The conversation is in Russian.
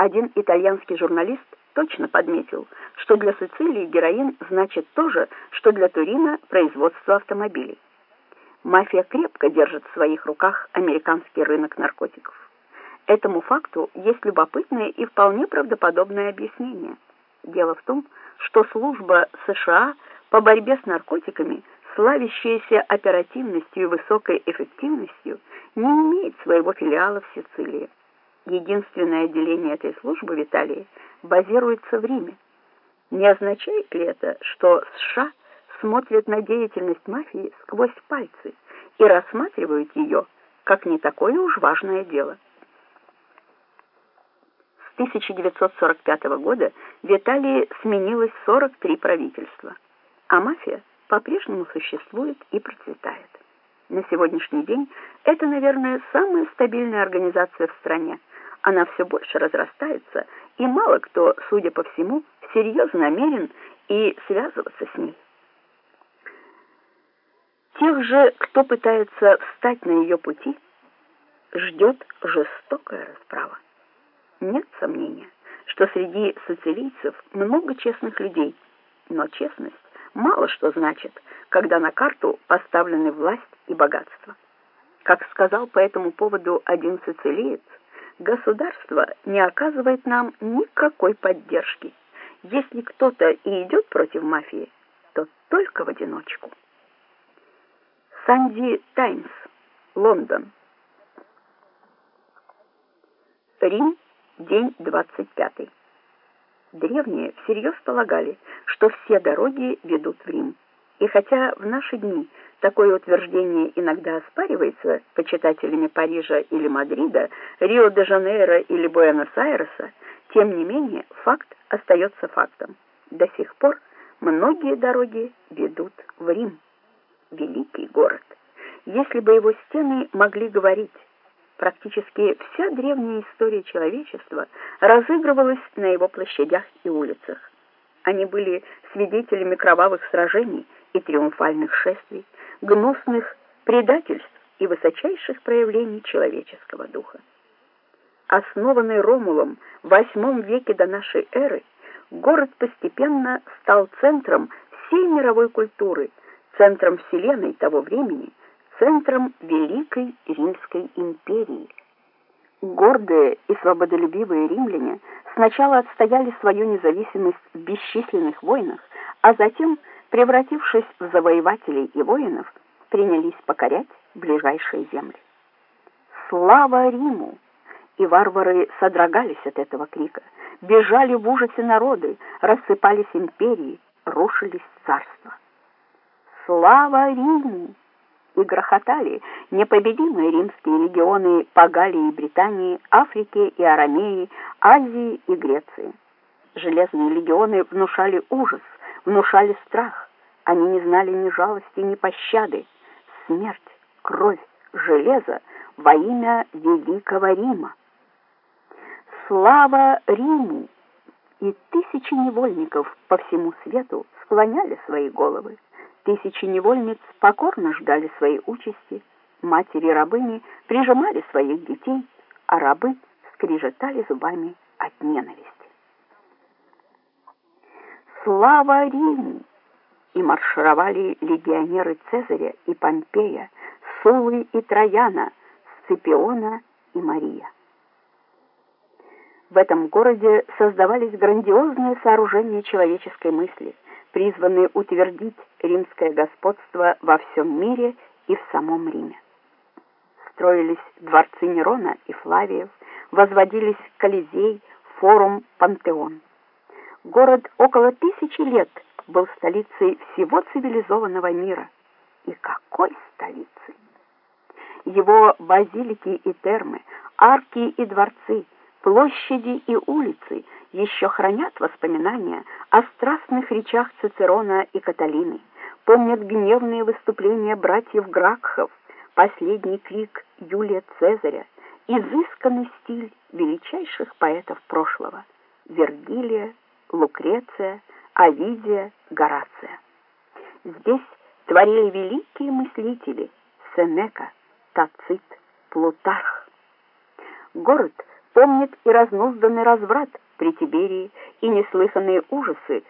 Один итальянский журналист точно подметил, что для Сицилии героин значит то же, что для Турина производство автомобилей. Мафия крепко держит в своих руках американский рынок наркотиков. Этому факту есть любопытное и вполне правдоподобное объяснение. Дело в том, что служба США по борьбе с наркотиками, славящаяся оперативностью и высокой эффективностью, не имеет своего филиала в Сицилии. Единственное отделение этой службы в Италии базируется в Риме. Не означает ли это, что США смотрят на деятельность мафии сквозь пальцы и рассматривают ее как не такое уж важное дело? С 1945 года в Италии сменилось 43 правительства, а мафия по-прежнему существует и процветает. На сегодняшний день это, наверное, самая стабильная организация в стране, она все больше разрастается, и мало кто, судя по всему, всерьез намерен и связываться с ней. Тех же, кто пытается встать на ее пути, ждет жестокая расправа. Нет сомнения, что среди сицилийцев много честных людей, но честность мало что значит, когда на карту поставлены власть и богатство. Как сказал по этому поводу один сицилиец, государство не оказывает нам никакой поддержки. Если кто-то и идет против мафии, то только в одиночку. Санди Таймс, Лондон. Рим, день 25. Древние всерьез полагали, что все дороги ведут в Рим. И хотя в наши дни такое утверждение иногда оспаривается почитателями Парижа или Мадрида, Рио-де-Жанейро или Буэнос-Айреса, тем не менее факт остается фактом. До сих пор многие дороги ведут в Рим, великий город. Если бы его стены могли говорить, практически вся древняя история человечества разыгрывалась на его площадях и улицах. Они были свидетелями кровавых сражений, и триумфальных шествий, гнусных предательств и высочайших проявлений человеческого духа. Основанный Ромулом в VIII веке до нашей эры, город постепенно стал центром всей мировой культуры, центром вселенной того времени, центром Великой Римской империи. Гордые и свободолюбивые римляне сначала отстояли свою независимость в бесчисленных войнах, а затем – превратившись в завоевателей и воинов, принялись покорять ближайшие земли. Слава Риму! И варвары содрогались от этого крика, бежали в ужасе народы, рассыпались империи, рушились царства. Слава Риму! И грохотали непобедимые римские легионы по Галлии и Британии, Африке и Арамеи, Азии и Греции. Железные легионы внушали ужас, внушали страх. Они не знали ни жалости, ни пощады. Смерть, кровь, железо во имя Великого Рима. Слава Риму! И тысячи невольников по всему свету склоняли свои головы. Тысячи невольниц покорно ждали своей участи. Матери-рабыни прижимали своих детей, а рабы скрежетали зубами от ненависти. Слава Риму! И маршировали легионеры Цезаря и Помпея, Сулы и Трояна, Сципиона и Мария. В этом городе создавались грандиозные сооружения человеческой мысли, призванные утвердить римское господство во всем мире и в самом Риме. Строились дворцы Нерона и Флавиев, возводились Колизей, Форум, Пантеон город около тысячи лет был столицей всего цивилизованного мира. И какой столицей! Его базилики и термы, арки и дворцы, площади и улицы еще хранят воспоминания о страстных речах Цицерона и Каталины, помнят гневные выступления братьев Гракхов, последний крик Юлия Цезаря, изысканный стиль величайших поэтов прошлого — Вергилия, Лукреция, Овидия, Горация. Здесь творили великие мыслители Сенека, Тацит, Плутарх. Город помнит и разнузданный разврат при Тиберии, и неслыханные ужасы,